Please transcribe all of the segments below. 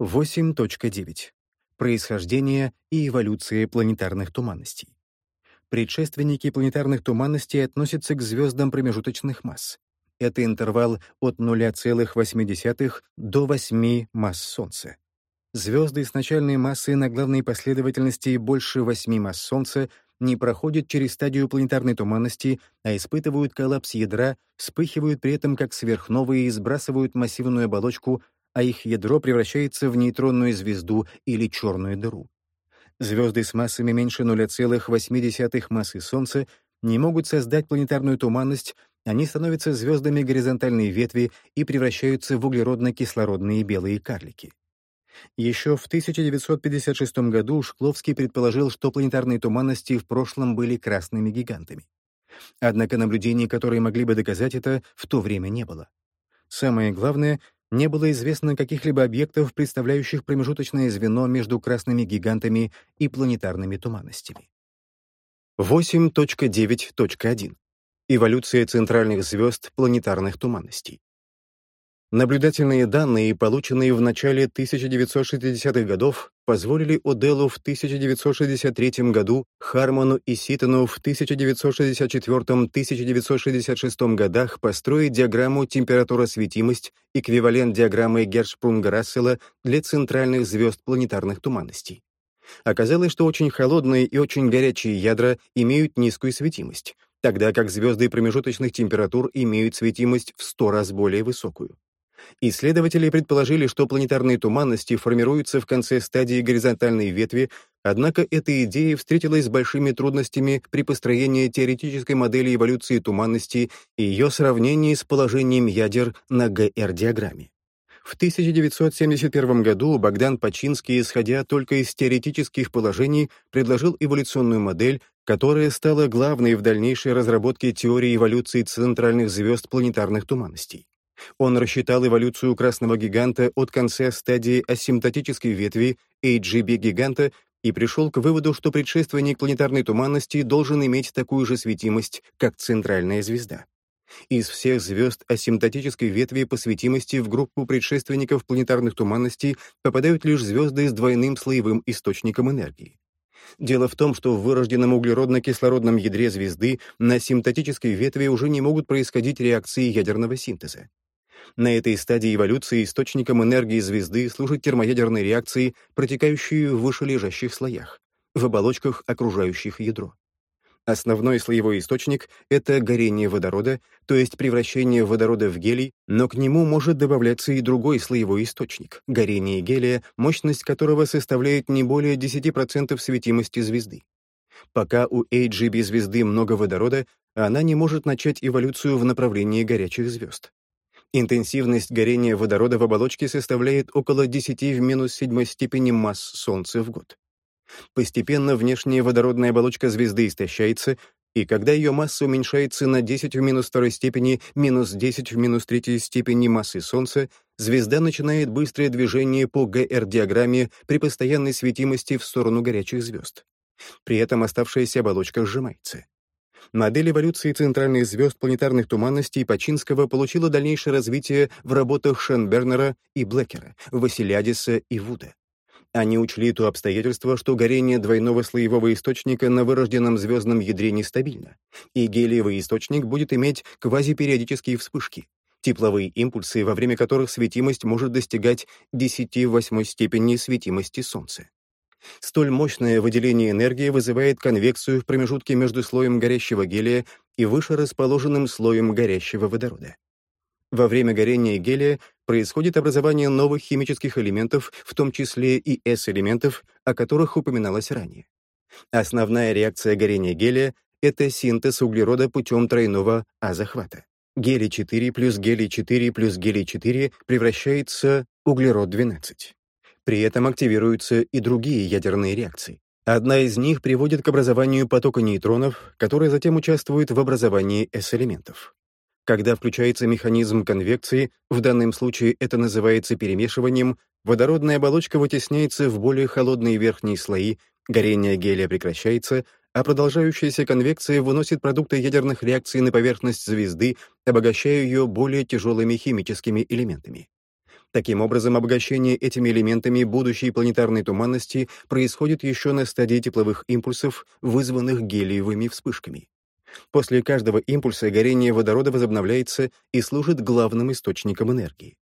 8.9. Происхождение и эволюция планетарных туманностей. Предшественники планетарных туманностей относятся к звездам промежуточных масс. Это интервал от 0,8 до 8 масс Солнца. Звезды с начальной массой на главной последовательности больше 8 масс Солнца не проходят через стадию планетарной туманности, а испытывают коллапс ядра, вспыхивают при этом как сверхновые и сбрасывают массивную оболочку а их ядро превращается в нейтронную звезду или черную дыру. Звезды с массами меньше 0,8 массы Солнца не могут создать планетарную туманность, они становятся звездами горизонтальной ветви и превращаются в углеродно-кислородные белые карлики. Еще в 1956 году Шкловский предположил, что планетарные туманности в прошлом были красными гигантами. Однако наблюдений, которые могли бы доказать это, в то время не было. Самое главное, не было известно каких-либо объектов, представляющих промежуточное звено между красными гигантами и планетарными туманностями. 8.9.1. Эволюция центральных звезд планетарных туманностей. Наблюдательные данные, полученные в начале 1960-х годов, позволили Оделлу в 1963 году, Хармону и Ситону в 1964-1966 годах построить диаграмму температура-светимость, эквивалент диаграммы Гершпрунга-Рассела для центральных звезд планетарных туманностей. Оказалось, что очень холодные и очень горячие ядра имеют низкую светимость, тогда как звезды промежуточных температур имеют светимость в 100 раз более высокую. Исследователи предположили, что планетарные туманности формируются в конце стадии горизонтальной ветви, однако эта идея встретилась с большими трудностями при построении теоретической модели эволюции туманности и ее сравнении с положением ядер на ГР-диаграмме. В 1971 году Богдан Пачинский, исходя только из теоретических положений, предложил эволюционную модель, которая стала главной в дальнейшей разработке теории эволюции центральных звезд планетарных туманностей. Он рассчитал эволюцию красного гиганта от конца стадии асимптотической ветви HGB-гиганта и пришел к выводу, что предшественник планетарной туманности должен иметь такую же светимость, как центральная звезда. Из всех звезд асимптотической ветви по светимости в группу предшественников планетарных туманностей попадают лишь звезды с двойным слоевым источником энергии. Дело в том, что в вырожденном углеродно-кислородном ядре звезды на симптотической ветви уже не могут происходить реакции ядерного синтеза. На этой стадии эволюции источником энергии звезды служат термоядерные реакции, протекающие в вышележащих слоях, в оболочках, окружающих ядро. Основной слоевой источник — это горение водорода, то есть превращение водорода в гелий, но к нему может добавляться и другой слоевой источник — горение гелия, мощность которого составляет не более 10% светимости звезды. Пока у HGB-звезды много водорода, она не может начать эволюцию в направлении горячих звезд. Интенсивность горения водорода в оболочке составляет около 10 в минус седьмой степени масс Солнца в год. Постепенно внешняя водородная оболочка звезды истощается, и когда ее масса уменьшается на 10 в минус второй степени минус 10 в минус третьей степени массы Солнца, звезда начинает быстрое движение по ГР-диаграмме при постоянной светимости в сторону горячих звезд. При этом оставшаяся оболочка сжимается. Модель эволюции центральных звезд планетарных туманностей Пачинского получила дальнейшее развитие в работах Шенбернера и Блэкера, Василиадиса и Вуда. Они учли то обстоятельство, что горение двойного слоевого источника на вырожденном звездном ядре нестабильно, и гелиевый источник будет иметь квазипериодические вспышки, тепловые импульсы, во время которых светимость может достигать 10 в восьмой степени светимости Солнца. Столь мощное выделение энергии вызывает конвекцию в промежутке между слоем горящего гелия и выше расположенным слоем горящего водорода. Во время горения гелия происходит образование новых химических элементов, в том числе и S-элементов, о которых упоминалось ранее. Основная реакция горения гелия — это синтез углерода путем тройного А-захвата. Гелий-4 плюс гелий-4 плюс гелий-4 превращается углерод-12. При этом активируются и другие ядерные реакции. Одна из них приводит к образованию потока нейтронов, которые затем участвуют в образовании S-элементов. Когда включается механизм конвекции, в данном случае это называется перемешиванием, водородная оболочка вытесняется в более холодные верхние слои, горение гелия прекращается, а продолжающаяся конвекция выносит продукты ядерных реакций на поверхность звезды, обогащая ее более тяжелыми химическими элементами. Таким образом, обогащение этими элементами будущей планетарной туманности происходит еще на стадии тепловых импульсов, вызванных гелиевыми вспышками. После каждого импульса горение водорода возобновляется и служит главным источником энергии.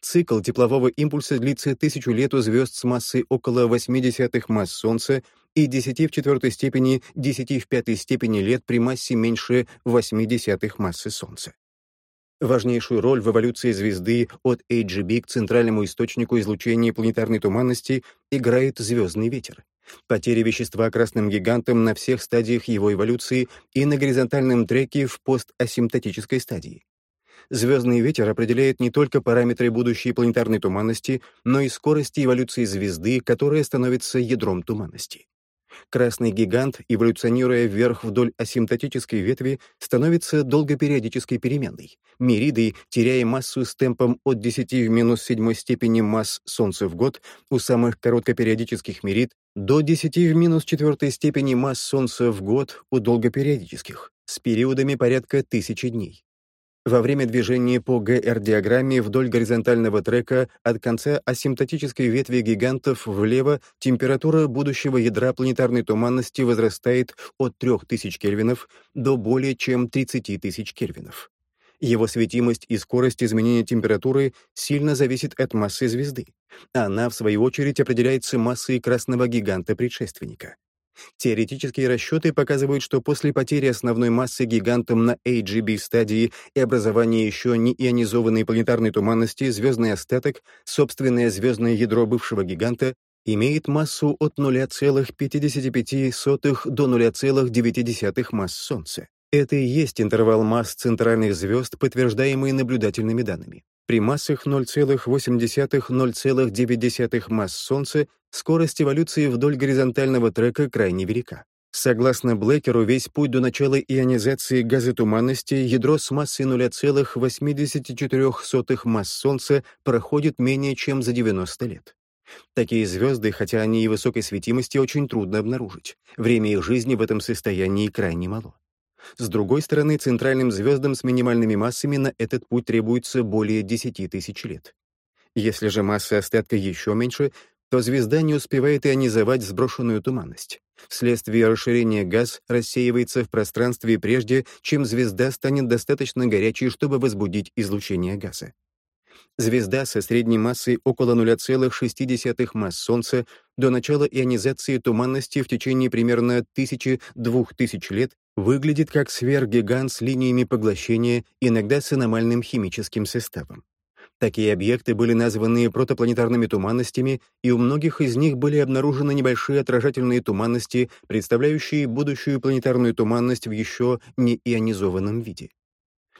Цикл теплового импульса длится тысячу лет у звезд с массой около 0,8 масс Солнца и 10 в четвертой степени 10 в пятой степени лет при массе меньше 0,8 массы Солнца. Важнейшую роль в эволюции звезды от AGB к центральному источнику излучения планетарной туманности играет звездный ветер. Потеря вещества красным гигантом на всех стадиях его эволюции и на горизонтальном треке в постасимптотической стадии. Звездный ветер определяет не только параметры будущей планетарной туманности, но и скорости эволюции звезды, которая становится ядром туманности. Красный гигант, эволюционируя вверх вдоль асимптотической ветви, становится долгопериодической переменной. Мириды, теряя массу с темпом от 10 в минус седьмой степени масс Солнца в год, у самых короткопериодических мирид до 10 в минус четвертой степени масс Солнца в год у долгопериодических, с периодами порядка тысячи дней. Во время движения по ГР-диаграмме вдоль горизонтального трека от конца асимптотической ветви гигантов влево температура будущего ядра планетарной туманности возрастает от 3000 кельвинов до более чем 30 тысяч кельвинов. Его светимость и скорость изменения температуры сильно зависит от массы звезды. Она, в свою очередь, определяется массой красного гиганта-предшественника. Теоретические расчеты показывают, что после потери основной массы гигантом на AGB-стадии и образования еще не ионизованной планетарной туманности звездный остаток, собственное звездное ядро бывшего гиганта, имеет массу от 0,55 до 0,9 масс Солнца. Это и есть интервал масс центральных звезд, подтверждаемый наблюдательными данными. При массах 0,8-0,9 масс Солнца скорость эволюции вдоль горизонтального трека крайне велика. Согласно Блэкеру, весь путь до начала ионизации газотуманности ядро с массой 0,84 масс Солнца проходит менее чем за 90 лет. Такие звезды, хотя они и высокой светимости, очень трудно обнаружить. Время их жизни в этом состоянии крайне мало. С другой стороны, центральным звездам с минимальными массами на этот путь требуется более 10 тысяч лет. Если же масса остатка еще меньше, то звезда не успевает ионизовать сброшенную туманность. Вследствие расширения газ рассеивается в пространстве прежде, чем звезда станет достаточно горячей, чтобы возбудить излучение газа. Звезда со средней массой около 0,6 масс Солнца до начала ионизации туманности в течение примерно 1000-2000 лет выглядит как сверхгигант с линиями поглощения, иногда с аномальным химическим составом. Такие объекты были названы протопланетарными туманностями, и у многих из них были обнаружены небольшие отражательные туманности, представляющие будущую планетарную туманность в еще не ионизованном виде.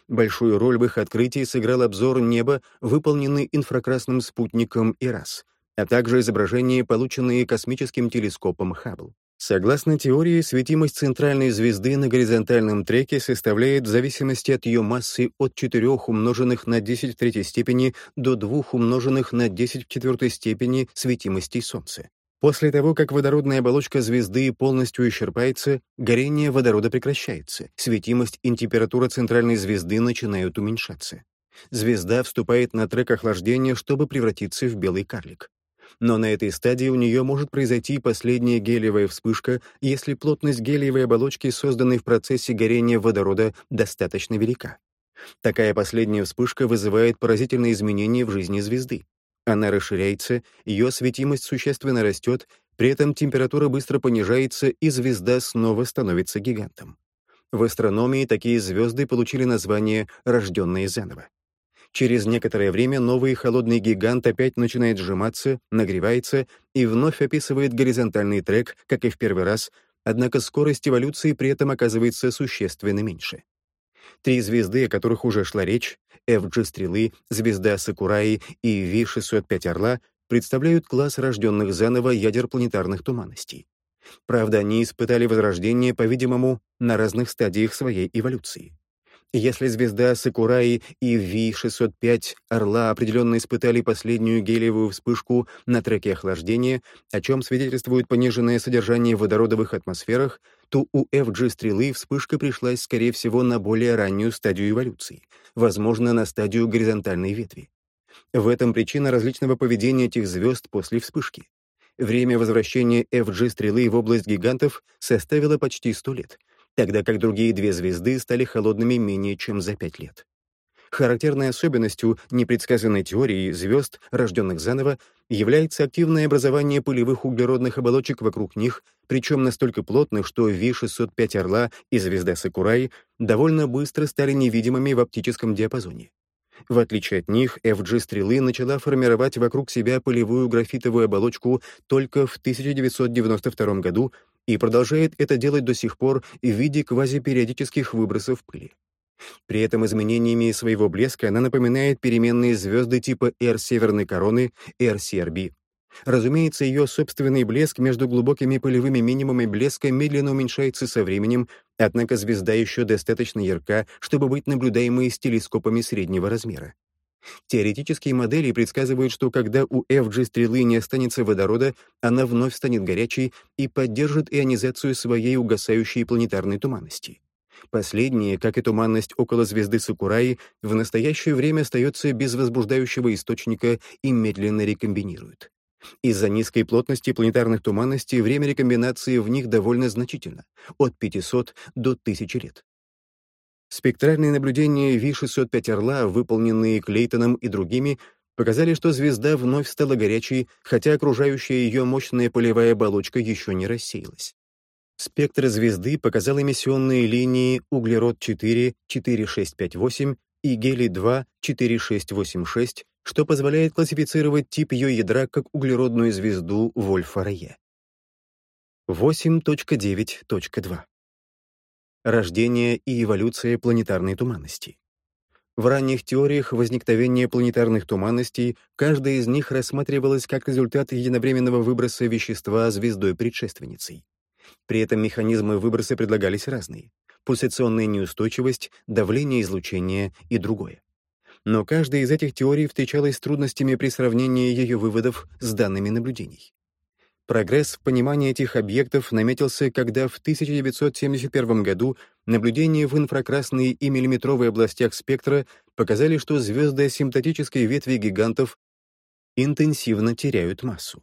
Большую роль в их открытии сыграл обзор неба, выполненный инфракрасным спутником ИРАС, а также изображения, полученные космическим телескопом Хаббл. Согласно теории, светимость центральной звезды на горизонтальном треке составляет в зависимости от ее массы от 4 умноженных на 10 в третьей степени до 2 умноженных на 10 в четвертой степени светимости Солнца. После того, как водородная оболочка звезды полностью исчерпается, горение водорода прекращается, светимость и температура центральной звезды начинают уменьшаться. Звезда вступает на трек охлаждения, чтобы превратиться в белый карлик. Но на этой стадии у нее может произойти последняя гелиевая вспышка, если плотность гелиевой оболочки, созданной в процессе горения водорода, достаточно велика. Такая последняя вспышка вызывает поразительные изменения в жизни звезды. Она расширяется, ее светимость существенно растет, при этом температура быстро понижается, и звезда снова становится гигантом. В астрономии такие звезды получили название «рожденные заново». Через некоторое время новый холодный гигант опять начинает сжиматься, нагревается и вновь описывает горизонтальный трек, как и в первый раз, однако скорость эволюции при этом оказывается существенно меньше. Три звезды, о которых уже шла речь, FG-стрелы, звезда Сакураи и V-605 Орла, представляют класс рожденных заново ядер планетарных туманностей. Правда, они испытали возрождение, по-видимому, на разных стадиях своей эволюции. Если звезда Сакураи и V-605 Орла определенно испытали последнюю гелиевую вспышку на треке охлаждения, о чем свидетельствует пониженное содержание в их атмосферах, то у FG-стрелы вспышка пришлась, скорее всего, на более раннюю стадию эволюции, возможно, на стадию горизонтальной ветви. В этом причина различного поведения этих звезд после вспышки. Время возвращения FG-стрелы в область гигантов составило почти 100 лет, тогда как другие две звезды стали холодными менее чем за 5 лет. Характерной особенностью непредсказанной теории звезд, рожденных заново, является активное образование пылевых углеродных оболочек вокруг них, причем настолько плотных, что V605 Орла и звезда Сакурай довольно быстро стали невидимыми в оптическом диапазоне. В отличие от них, FG-стрелы начала формировать вокруг себя пылевую графитовую оболочку только в 1992 году и продолжает это делать до сих пор в виде квазипериодических выбросов пыли. При этом изменениями своего блеска она напоминает переменные звезды типа R северной короны, RCRB. Разумеется, ее собственный блеск между глубокими пылевыми минимумами блеска медленно уменьшается со временем, однако звезда еще достаточно ярка, чтобы быть наблюдаемой с телескопами среднего размера. Теоретические модели предсказывают, что когда у FG-стрелы не останется водорода, она вновь станет горячей и поддержит ионизацию своей угасающей планетарной туманности. Последняя, как и туманность около звезды Сакураи, в настоящее время остается без возбуждающего источника и медленно рекомбинирует. Из-за низкой плотности планетарных туманностей время рекомбинации в них довольно значительно — от 500 до 1000 лет. Спектральные наблюдения V605 Орла, выполненные Клейтоном и другими, показали, что звезда вновь стала горячей, хотя окружающая ее мощная полевая оболочка еще не рассеялась. Спектр звезды показал эмиссионные линии углерод-4 4658 и гелий-2 4686, что позволяет классифицировать тип ее ядра как углеродную звезду Вольфа-Рае. 8.9.2 Рождение и эволюция планетарной туманности. В ранних теориях возникновения планетарных туманностей каждая из них рассматривалась как результат единовременного выброса вещества звездой-предшественницей. При этом механизмы выброса предлагались разные — пульсационная неустойчивость, давление излучения и другое. Но каждая из этих теорий встречалась с трудностями при сравнении ее выводов с данными наблюдений. Прогресс в понимании этих объектов наметился, когда в 1971 году наблюдения в инфракрасной и миллиметровой областях спектра показали, что звезды асимптотической ветви гигантов интенсивно теряют массу.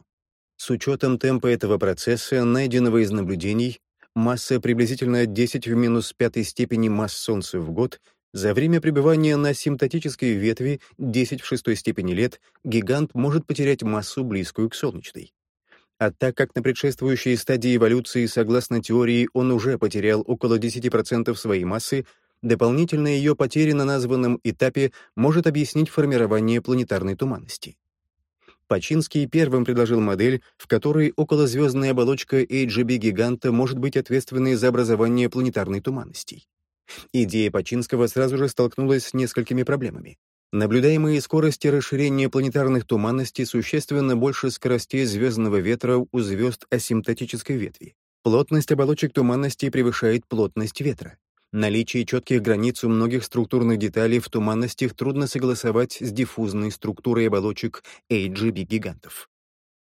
С учетом темпа этого процесса, найденного из наблюдений, масса приблизительно 10 в минус пятой степени масс Солнца в год, за время пребывания на симптотической ветви 10 в шестой степени лет гигант может потерять массу, близкую к солнечной. А так как на предшествующей стадии эволюции, согласно теории, он уже потерял около 10% своей массы, дополнительная ее потеря на названном этапе может объяснить формирование планетарной туманности. Пачинский первым предложил модель, в которой околозвездная оболочка HGB-гиганта может быть ответственной за образование планетарной туманностей. Идея Пачинского сразу же столкнулась с несколькими проблемами. Наблюдаемые скорости расширения планетарных туманностей существенно больше скоростей звездного ветра у звезд асимптотической ветви. Плотность оболочек туманностей превышает плотность ветра. Наличие четких границ у многих структурных деталей в туманностях трудно согласовать с диффузной структурой оболочек AGB-гигантов.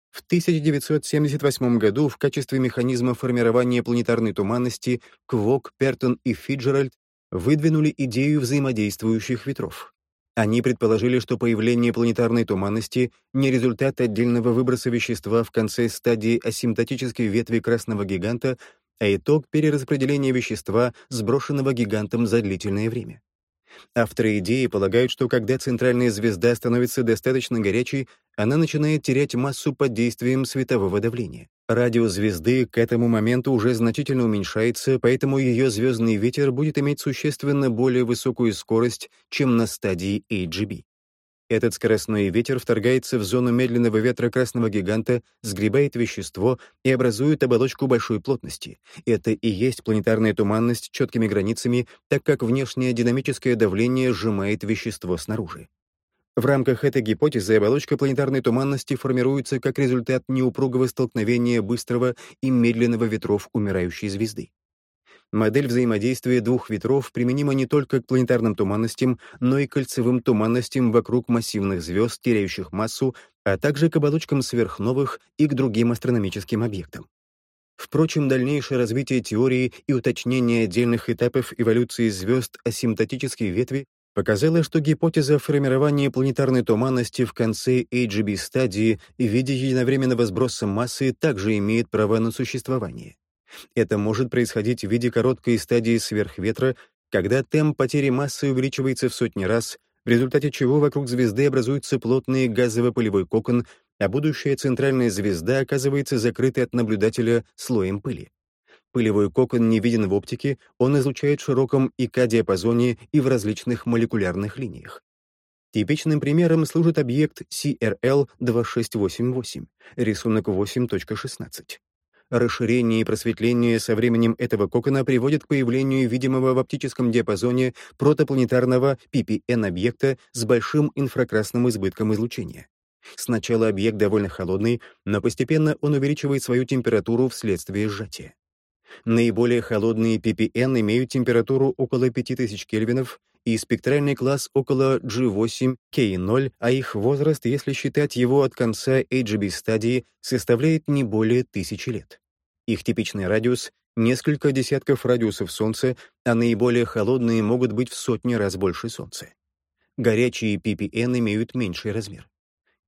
В 1978 году в качестве механизма формирования планетарной туманности Квок, Пертон и Фиджеральд выдвинули идею взаимодействующих ветров. Они предположили, что появление планетарной туманности не результат отдельного выброса вещества в конце стадии асимптотической ветви красного гиганта, а итог перераспределения вещества, сброшенного гигантом за длительное время. Авторы идеи полагают, что когда центральная звезда становится достаточно горячей, она начинает терять массу под действием светового давления. Радиус звезды к этому моменту уже значительно уменьшается, поэтому ее звездный ветер будет иметь существенно более высокую скорость, чем на стадии AGB. Этот скоростной ветер вторгается в зону медленного ветра красного гиганта, сгребает вещество и образует оболочку большой плотности. Это и есть планетарная туманность четкими границами, так как внешнее динамическое давление сжимает вещество снаружи. В рамках этой гипотезы оболочка планетарной туманности формируется как результат неупругого столкновения быстрого и медленного ветров умирающей звезды. Модель взаимодействия двух ветров применима не только к планетарным туманностям, но и к кольцевым туманностям вокруг массивных звезд, теряющих массу, а также к оболочкам сверхновых и к другим астрономическим объектам. Впрочем, дальнейшее развитие теории и уточнение отдельных этапов эволюции звезд асимптотической ветви показала, что гипотеза о формировании планетарной туманности в конце HGB-стадии в виде единовременного сброса массы также имеет право на существование. Это может происходить в виде короткой стадии сверхветра, когда темп потери массы увеличивается в сотни раз, в результате чего вокруг звезды образуется плотный газово-пылевой кокон, а будущая центральная звезда оказывается закрытой от наблюдателя слоем пыли. Пылевой кокон не виден в оптике, он излучает в широком ИК-диапазоне и в различных молекулярных линиях. Типичным примером служит объект CRL-2688, рисунок 8.16. Расширение и просветление со временем этого кокона приводит к появлению видимого в оптическом диапазоне протопланетарного PPN-объекта с большим инфракрасным избытком излучения. Сначала объект довольно холодный, но постепенно он увеличивает свою температуру вследствие сжатия. Наиболее холодные PPN имеют температуру около 5000 кельвинов и спектральный класс около G8, K0, а их возраст, если считать его от конца HB-стадии, составляет не более тысячи лет. Их типичный радиус — несколько десятков радиусов Солнца, а наиболее холодные могут быть в сотни раз больше Солнца. Горячие PPN имеют меньший размер.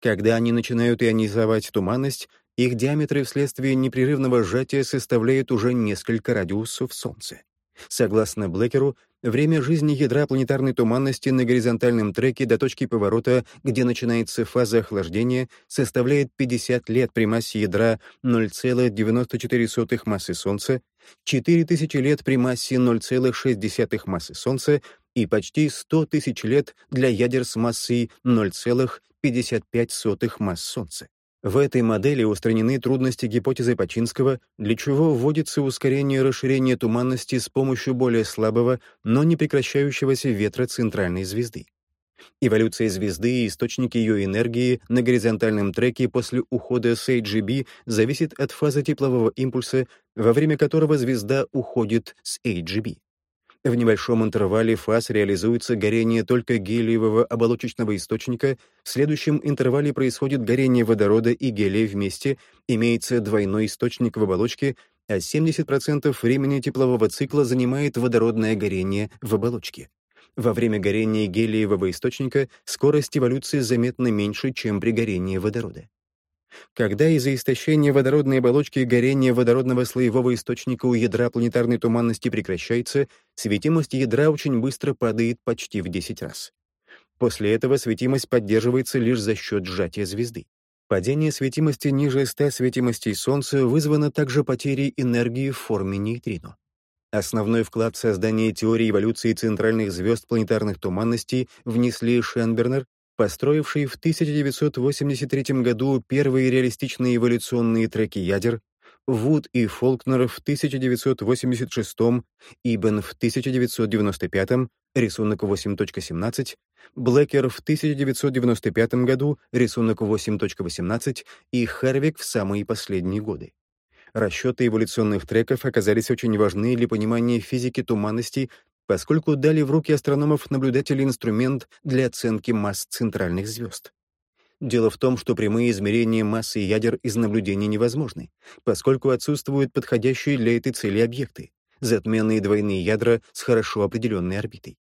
Когда они начинают ионизовать туманность, их диаметры вследствие непрерывного сжатия составляют уже несколько радиусов Солнца. Согласно Блэкеру, время жизни ядра планетарной туманности на горизонтальном треке до точки поворота, где начинается фаза охлаждения, составляет 50 лет при массе ядра 0,94 массы Солнца, 4000 лет при массе 0,6 массы Солнца и почти 100 тысяч лет для ядер с массой 0,55 масс Солнца. В этой модели устранены трудности гипотезы Пачинского, для чего вводится ускорение расширения туманности с помощью более слабого, но не прекращающегося ветра центральной звезды. Эволюция звезды и источники ее энергии на горизонтальном треке после ухода с AGB зависит от фазы теплового импульса, во время которого звезда уходит с AGB. В небольшом интервале фаз реализуется горение только гелиевого оболочечного источника, в следующем интервале происходит горение водорода и гелия вместе, имеется двойной источник в оболочке, а 70% времени теплового цикла занимает водородное горение в оболочке. Во время горения гелиевого источника скорость эволюции заметно меньше, чем при горении водорода. Когда из-за истощения водородной оболочки горение водородного слоевого источника у ядра планетарной туманности прекращается, светимость ядра очень быстро падает почти в 10 раз. После этого светимость поддерживается лишь за счет сжатия звезды. Падение светимости ниже 100 светимостей Солнца вызвано также потерей энергии в форме нейтрино. Основной вклад в создание теории эволюции центральных звезд планетарных туманностей внесли Шенбернер построивший в 1983 году первые реалистичные эволюционные треки ядер, Вуд и Фолкнер в 1986, Ибен в 1995, рисунок 8.17, Блэкер в 1995 году, рисунок 8.18 и Харвик в самые последние годы. Расчеты эволюционных треков оказались очень важны для понимания физики туманностей поскольку дали в руки астрономов-наблюдателей инструмент для оценки масс центральных звезд. Дело в том, что прямые измерения массы ядер из наблюдений невозможны, поскольку отсутствуют подходящие для этой цели объекты — затменные двойные ядра с хорошо определенной орбитой.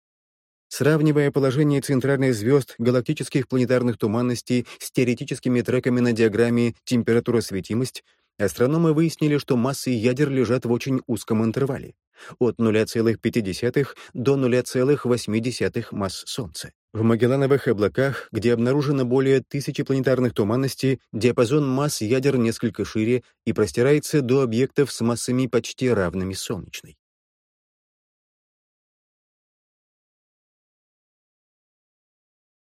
Сравнивая положение центральных звезд галактических планетарных туманностей с теоретическими треками на диаграмме температура-светимость, астрономы выяснили, что массы ядер лежат в очень узком интервале от 0,5 до 0,8 масс Солнца. В Магеллановых облаках, где обнаружено более тысячи планетарных туманностей, диапазон масс ядер несколько шире и простирается до объектов с массами почти равными солнечной.